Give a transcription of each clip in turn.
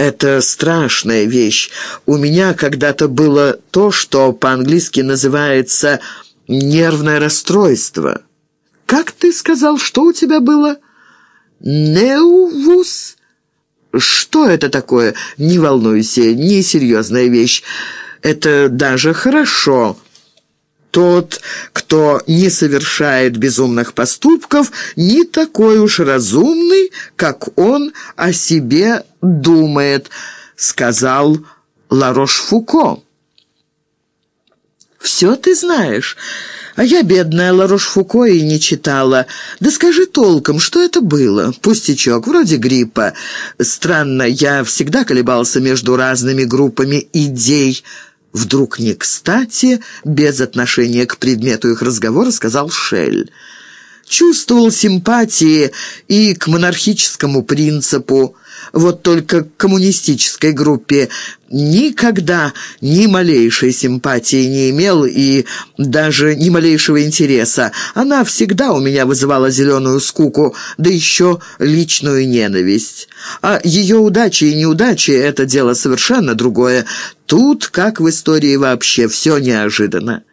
Это страшная вещь. У меня когда-то было то, что по-английски называется нервное расстройство. Как ты сказал, что у тебя было? Неувус? Что это такое? Не волнуйся, несерьезная вещь. Это даже хорошо. Тот, кто не совершает безумных поступков, не такой уж разумный, как он о себе думает, сказал Ларош-Фуко. «Все ты знаешь, а я, бедная Ларош-Фуко, и не читала. Да скажи толком, что это было? Пустячок, вроде гриппа. Странно, я всегда колебался между разными группами идей». Вдруг не кстати, без отношения к предмету их разговора, сказал Шель. Чувствовал симпатии и к монархическому принципу, вот только к коммунистической группе никогда ни малейшей симпатии не имел и даже ни малейшего интереса. Она всегда у меня вызывала зеленую скуку, да еще личную ненависть. А ее удачи и неудачи — это дело совершенно другое. Тут, как в истории вообще, все неожиданно.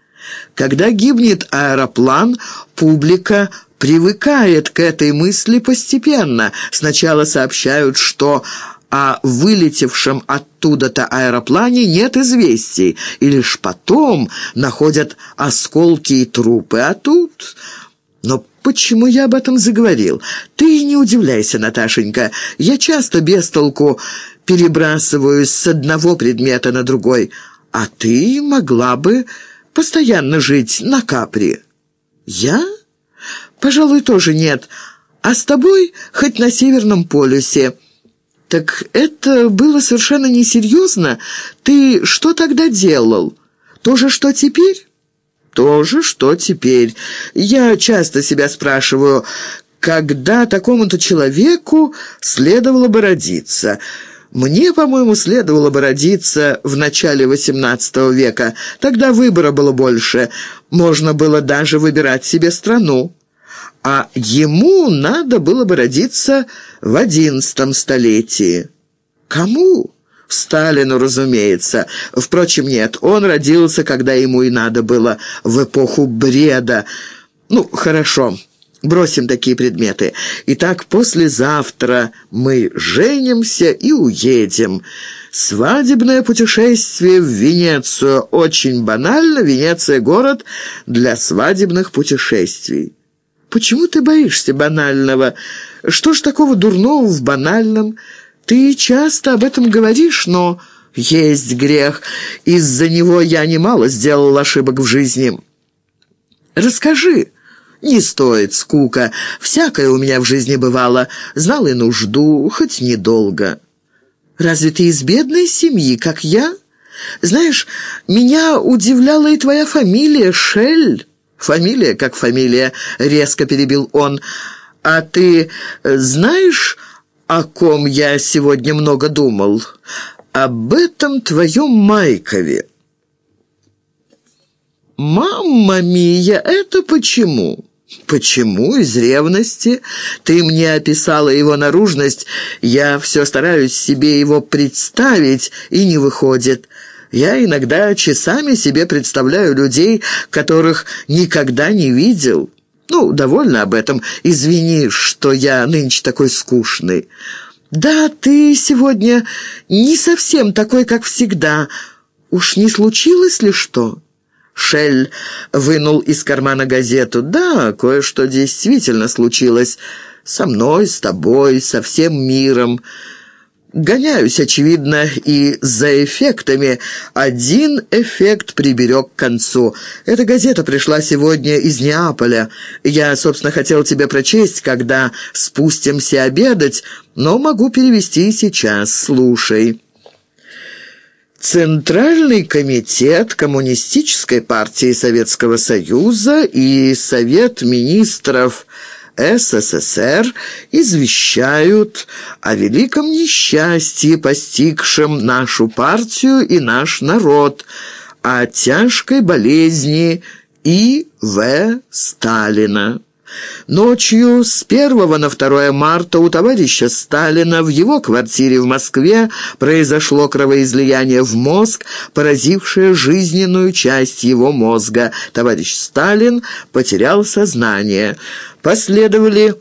Когда гибнет аэроплан, публика привыкает к этой мысли постепенно. Сначала сообщают, что о вылетевшем оттуда-то аэроплане нет известий, и лишь потом находят осколки и трупы. А тут... Но почему я об этом заговорил? Ты не удивляйся, Наташенька. Я часто без толку перебрасываюсь с одного предмета на другой, а ты могла бы постоянно жить на Капри. Я? «Пожалуй, тоже нет. А с тобой хоть на Северном полюсе». «Так это было совершенно несерьезно? Ты что тогда делал? То же, что теперь?» «То же, что теперь. Я часто себя спрашиваю, когда такому-то человеку следовало бы родиться». Мне, по-моему, следовало бы родиться в начале XVIII века. Тогда выбора было больше. Можно было даже выбирать себе страну а ему надо было бы родиться в одиннадцатом столетии. Кому? Сталину, разумеется. Впрочем, нет, он родился, когда ему и надо было, в эпоху бреда. Ну, хорошо, бросим такие предметы. Итак, послезавтра мы женимся и уедем. Свадебное путешествие в Венецию. Очень банально, Венеция — город для свадебных путешествий. Почему ты боишься банального? Что ж такого дурного в банальном? Ты часто об этом говоришь, но есть грех. Из-за него я немало сделал ошибок в жизни. Расскажи». «Не стоит, скука. Всякое у меня в жизни бывало. Знал и нужду, хоть недолго». «Разве ты из бедной семьи, как я? Знаешь, меня удивляла и твоя фамилия Шель». «Фамилия как фамилия», — резко перебил он. «А ты знаешь, о ком я сегодня много думал? Об этом твоем Майкове». «Мамма мия, это почему?» «Почему? Из ревности. Ты мне описала его наружность. Я все стараюсь себе его представить, и не выходит. Я иногда часами себе представляю людей, которых никогда не видел. Ну, довольно об этом. Извини, что я нынче такой скучный. Да, ты сегодня не совсем такой, как всегда. Уж не случилось ли что?» Шель вынул из кармана газету. «Да, кое-что действительно случилось. Со мной, с тобой, со всем миром». Гоняюсь, очевидно, и за эффектами. Один эффект приберег к концу. Эта газета пришла сегодня из Неаполя. Я, собственно, хотел тебе прочесть, когда спустимся обедать, но могу перевести сейчас. Слушай». Центральный комитет Коммунистической партии Советского Союза и Совет министров СССР извещают о великом несчастье, постигшем нашу партию и наш народ, о тяжкой болезни И. В. Сталина. Ночью с 1 на 2 марта у товарища Сталина в его квартире в Москве произошло кровоизлияние в мозг, поразившее жизненную часть его мозга. Товарищ Сталин потерял сознание. Последовали